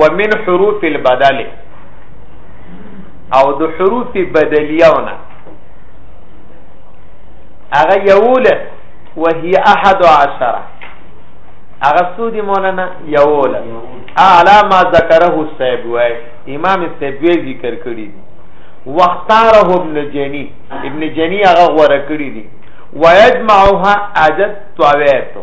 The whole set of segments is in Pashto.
ومن حروف البدل او د حروف بدلیونه هغه یوله وهي احد عشر هغه سودی مولانا یوله اعلی ما ذکره السیب وای امام السیب ذکر کړی دی واختاره ابن جنی ابن جنی هغه غوړه کړی دی ويجمعها عدد طويته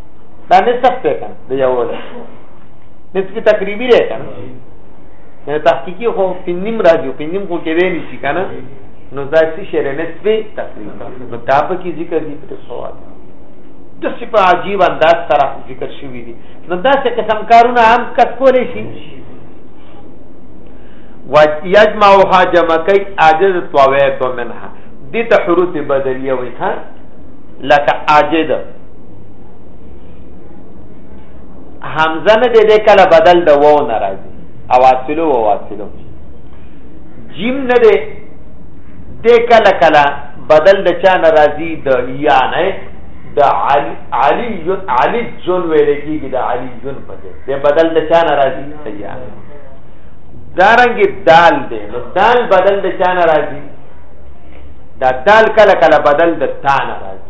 دا نسب دی کنه د یو ده نسبی تقریبی دی کنه یعنی تحقیقی خو پنیم راځي پنیم خو کې دی نشي کنه نو دا څه شی دی نسبی تقریبی نو دا په کې ذکر دی په سوال د څه په عجیب انداز سره ذکر شوی دی نو دا څه قسم کارونه هم کس کولی شي ويجمعها جمعكي عاجز طويت منها دي ته حروف بدلیه وي ها لکه عاجز حمزه نه دې کله بدل د وو نه راځي اواصلو او واصلو جیم نه دې دې کله کله بدل د چا نه راځي د یا نه د علی علی علی جون ویل کېږي د علی جون په دې دې بدل د چا نه راځي سیا دارنګ دال دې نو دال بدل د چا نه راځي دا دال کله کله بدل د تا نه راځي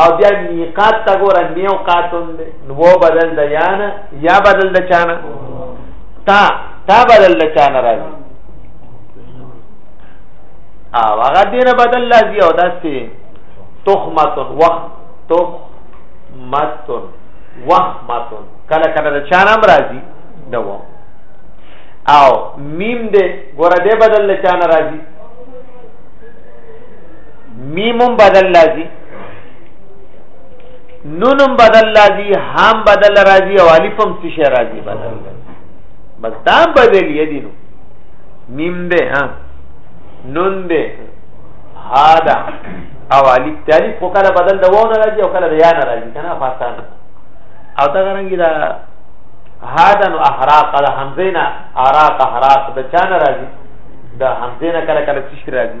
او بیا میقات تا ګوره نیو قاتون دی نو بدل د یانا یا بدل د چانا تا تا بدل د چانا راځي او هغه دینه بدل لازم او داسې تخمتون وخت تخمتون وخمتون کله کله د چانا راځي دوام او میم دې ګوره دې بدل د چانا راځي میمم بدل لازی نونم بدل لازی هم بدل راځي او الفم څه شي راځي بدل بس دا بدل یدی نو میم ده ها نون ده ها ده او الف تالی خو کله بدل د وونه راځي او کله د یا نه راځي کنه فاسان او دا څنګه دا هادن احراق د حمزه نه احراق احراق د چا نه راځي د حمزه نه کله کله څه راځي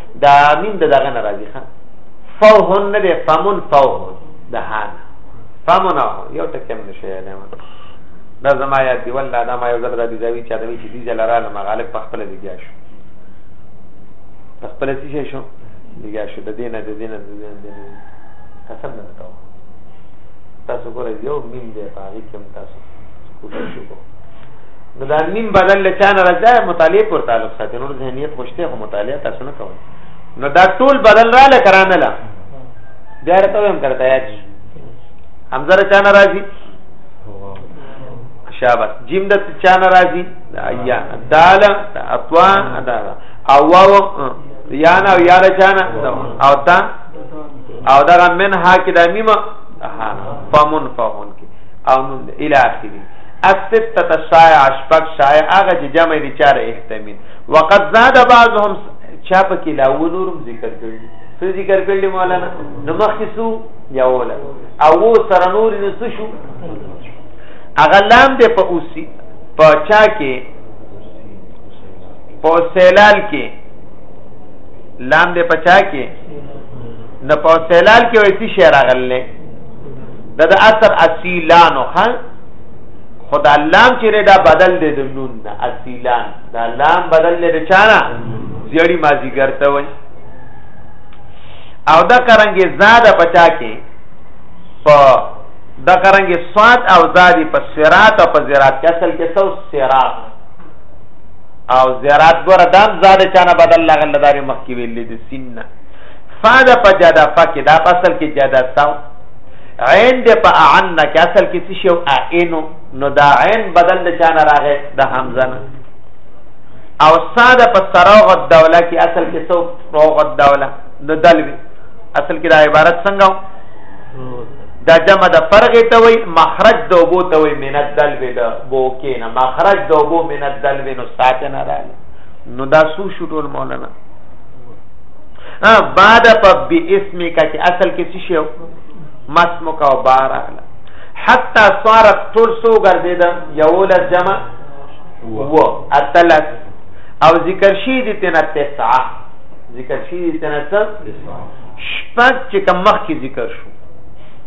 دا مين د دغه نه راځي ښه فوهن نه دی فمن فوهن د هان فمن یو ټکم نشي نه دا زما یاد دی والله دا ما یو ځل د بيزاوی چا د وی چې دی ځل را لمه غالب په خپل دی بیا شو په خپل څه شو بیا شو د دینه د دینه د دینه قسم نه تاو تاسو ګورئ یو مين دی په هغه کې تاسو کوشش وکړئ نو دا نیم بدل له چانه راځي مطالعه پر تعلق ساتي نور ذهنیت خوشته خو مطالعه تاسو نه کوئ نو دا ټول بدل را ل کرانه لا بیا راته هم کرتا یا جی حمزه را چانه راځي شاباش جیم د چانه راځي یا دال اطوا ادا او واو یا نه یا را چانه او تا او دا من ها کې د میمه فمن فهون کې او نون الی اخره السته شایع شپږ شایع هغه چې جمع دي چار احتمال وقد زاد بعضهم چا په کې لاو نورم ذکر کړی څه ذکر کړی مولانا نو مخکې سو یا ولا او سره نور نو څه شو هغه لام دې په اوسی په چا کې په سیلال کې لام دې په چا کې نه په سیلال کې وې څه شعر غلې دا د اثر اصیلانو خان خدا لام چې دا بدل دی د نون نه اصیلان دا لام بدل دی د چانا زیړی مازی ګرته وای او دا کرانګي زاد پچا کې په دا کرانګي صاد او زادی په صراط او په زرات کې اصل کې سو صراط او زرات ګور دام زاد چانا بدل لغل دار مخ کې ویل دي سینه فاده په جدا فکه دا اصل کې جدا ساو عین د په اعن نه کې اصل کې څه شو اعینو نو دا عین بدل د چانه راغې د حمزه نه او ساده په سراغ الدوله کې اصل کې څو روغ الدوله نو دلوي اصل کې دا عبارت څنګه دا جمع د فرغ ته وای مخرج د وبو ته وای من الدلوي د بو کې نه مخرج د وبو من الدلوي نو ساته نه راغی نو دا سو شو ټول مولانا ها بعد په باسمک کې اصل کې څه شو مس مکا او بار اخلا حتا صارت ټول سو ګرځید یول جمع و اتلس او ذکر شی دي تنه تسعه ذکر شی دي تنه شپږ چې کم مخ کې ذکر شو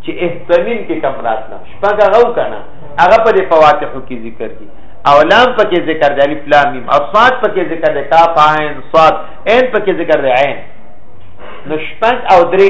چې احتمین کې کم راتله شپږ غو کنه هغه په فواتحو کې ذکر دي او لام پکې ذکر دی الف لام میم او صاد پکې ذکر دی کاف عین صاد عین پکې ذکر دی عین نو شپږ او درې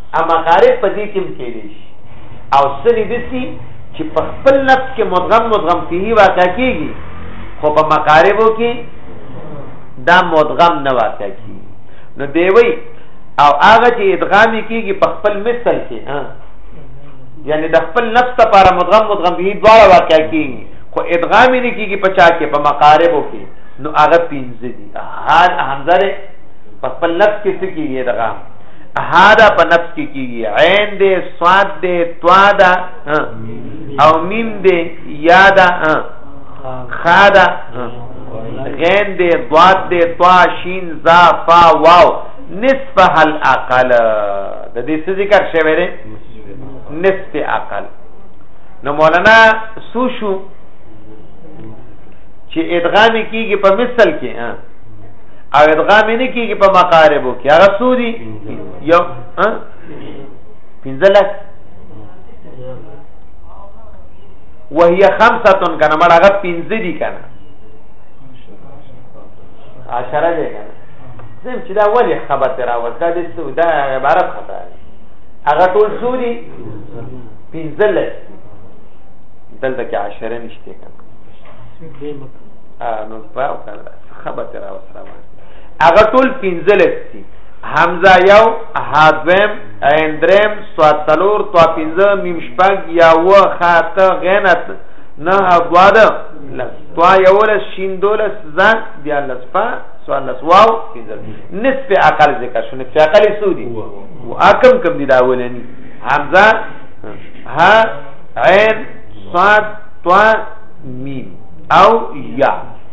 اما غالب په دې کې هم کېدی شي او څلې دسی چې په خپل نفس کې مدغم مدغم فيه واقع کیږي خو په مقاربو کې دا مدغم نه واقع کیږي نو دی وی او هغه چې ادغامي کیږي په خپل مثل کې ها یعنی د خپل نفس لپاره مدغم مدغم فيه دواړه واقع کیږي خو ادغامي نه کیږي په چا کې په مقاربو کې نو هغه پینځه دي حال حمزه په خپل نفس کې څه کیږي ادغام هادا په نفس کې کیږي عین دې صاد دې توادا او میم دې یادا خادا غین دې ضاد دې طا شین ذا فا واو نصفه الاقل د دې څه ذکر شوی دی نصف اقل نو مولانا سوشو چې ادغام کیږي په مثل کې ها او ادغام نه کیږي په مقاربو کې هغه سودی یو ها پنځلک وهي خمسه کنه مړه هغه پنځه دي کنه عشره دي کنه زم چې دا ولی خبر تر اوس دا د سودا عبارت خطا دی هغه ټول سودی پنځلک دلته کې عشره نشته کنه نو په او کنه خبر ته راوس راوړ هغه ټول 15 لستی حمزه یو ها دویم عین دریم صاد تلور تو 15 میم شپږ یا و خات غینت نه ابواد لس تو یو لس شین دولس زان بیا لس پا سوال لس واو 15 نصف عقل ذکر شو نصف عقل سودی و اکم کم دی دا ولنی حمزه ها عین صاد تو میم او یا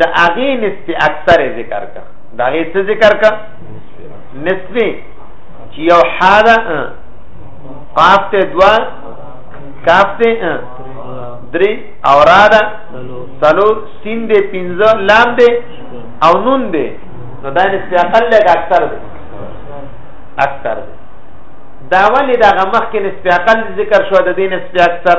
د هغه نصف اکثر ذکر کا دا هغه څه ذکر کا نصف چې یو حاله قاف ته دوا کاف ته درې او را ده سلو سین دې پنځه لام دې او نون دې نو دا نصف اقل لګ اکثر دې اکثر دې دا ولې دا غمخ کې نسبی اقل ذکر شو د دې نسبی اکثر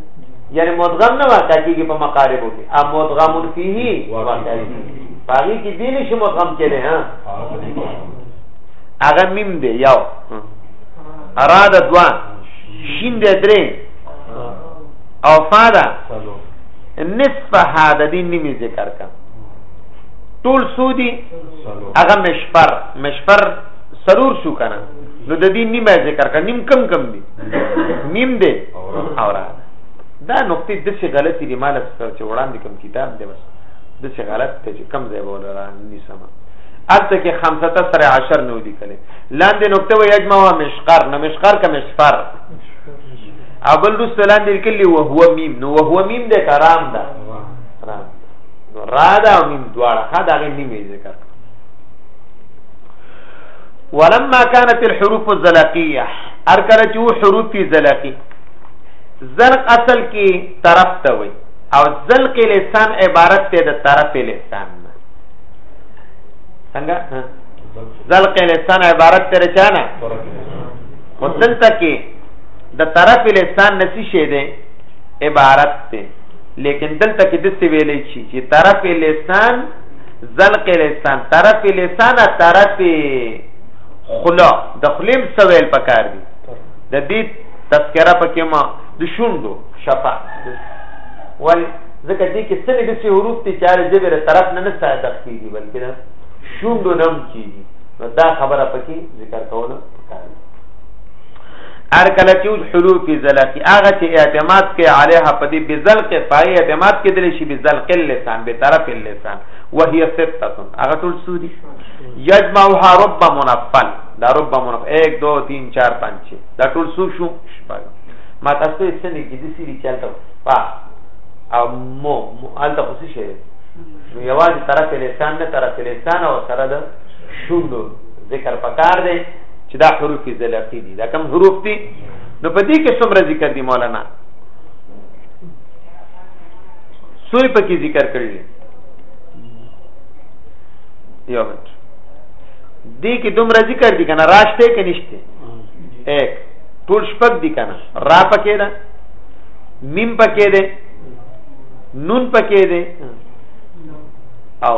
یعنی مدغم نه واقع کیږي په مقاربو کې ا مدغم فيه واقع کیږي باقي کې دین شي مدغم کړي ها هغه میم دی یو اراده دوا شین دی درې او فادا نصف هذا دین نیمه ذکر کا ټول سودی هغه مشفر مشفر سرور شو کنه نو د دې نیمه ذکر کا نیم کم کم دی میم دی او را دا نقطې د څه غلطي دي مال سره چې وړاندې کوم کتاب دی بس د څه غلط ته چې کم ځای بوله را نیسم البته کې 15 سره 10 نو لیکل لاندې نقطه و یجمع و مشقر نه مشقر کم اسفر اول دوست لاندې لیکلی و هو میم نو هو میم د کرام دا رام نو را دا میم دواړه ها دا غي نیمه ذکر ولما كانت الحروف الزلقيه هر کله چې و حروف فی زلقی زلق اصل کې طرف ته وي او زلق لسان عبارت ته د طرف لسان نه څنګه زلق لسان عبارت ته رچانا خو دلته کې د طرف لسان نسی شه دی عبارت ته لیکن دلته کې د څه ویلې شي چې طرف لسان زلق لسان طرف لسان طرف خلا د خلیم سویل پکار دي د دې تذکرہ پکې ما د شوندو شفا ول ځکه دې کې سن د سی حروف تی چار جبر طرف نه نه صادق کیږي بلکې دا شوندو نم کیږي نو دا خبره پکې ذکر کوله پکار دي هر کله چې حروف زلقي هغه چې اعتماد کوي عليها په دې بزلق پای اعتماد کې دلی شي بزلق اللسان به طرف اللسان وهي سته هغه ټول سوري یجمعها رب منفل دا رب منفل 1 2 3 4 5 6 دا ټول سو شو شپږ ما تاسو ته سنې کې د سری چلته پا او مو الته خو شي نو یوازې طرف لسان نه طرف لسان او سره د شوندو ذکر پکار دی چې دا حروف زلقی دي دا کم حروف دي نو په دې کې څومره ذکر دي مولانا سوی پکې ذکر کړی یو منټ دې کې دومره ذکر دي کنه راشته کې نشته یک ټول شپږ دي کنه را پکې ده میم پکې ده نون پکې ده او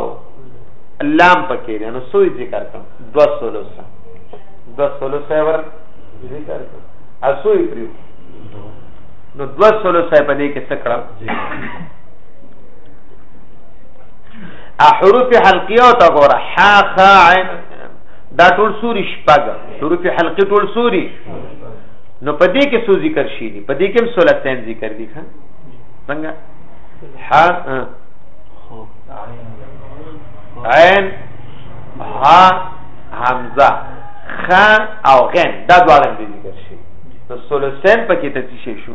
لام پکې ده نو سوې ذکر کوم دو سولوسه دو سولوسه ور ذکر کوم اسوې پریو نو دو سولوسه په دې کې څه کړم حروف حلقیه او تا ګوره ح خ عین دا ټول سوري شپږ حروف حلقي ټول سوري نو په دې کې سو ذکر شي دي په دې کې هم سولتین ذکر دي ښا څنګه ح عین ح حمزه خ او غین دا دواړه دي ذکر شي نو سولتین پکې ته شي شو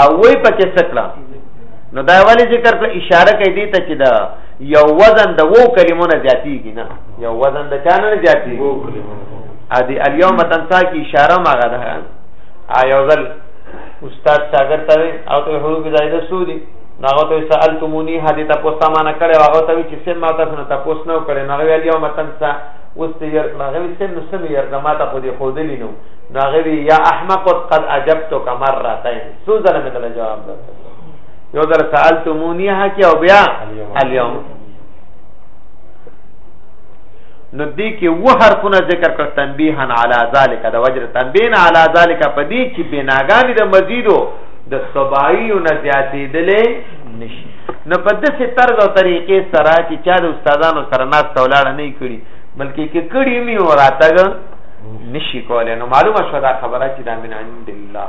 او وی پکې سکړه نو دا ولی ذکر کړ اشاره کوي دې ته چې دا یو وزن د وو کلمو نه زیاتیږي نه یو وزن د چانه نه زیاتیږي وو کلمو ا دې الیوم تنسا کی اشاره ماغه ده ا یو ځل استاد شاګرد ته او ته حروف زائده سودی ناغه ته سالتمونی حدیث تاسو ته معنا کړي هغه ته چې سم ما تاسو نه تاسو نو کړي ناغه الیوم تنسا اوس ته یې کړه غوې سم نو سم یې کړه ما ته خو دې خودلی نو نو هغه وی یا احمق قد اجبتک مرتين څو ځله مې دل جواب درکړ یو ځل سالتمونی حقی او بیا الیوم نو دې کې و حرفونه ذکر کړ تنبیها علی ذلک دا وجر تنبینا علی ذلک په دې چې بناګانی د مزیدو د سبای او نزیاتې دلې نشي نو په دې طرز او طریقې سره چې چا د استادانو سره ناس تولاړه نه کړي بلکې کې کړي می وراتګ نشي کولای نو معلومه شو دا خبره چې دا من عند الله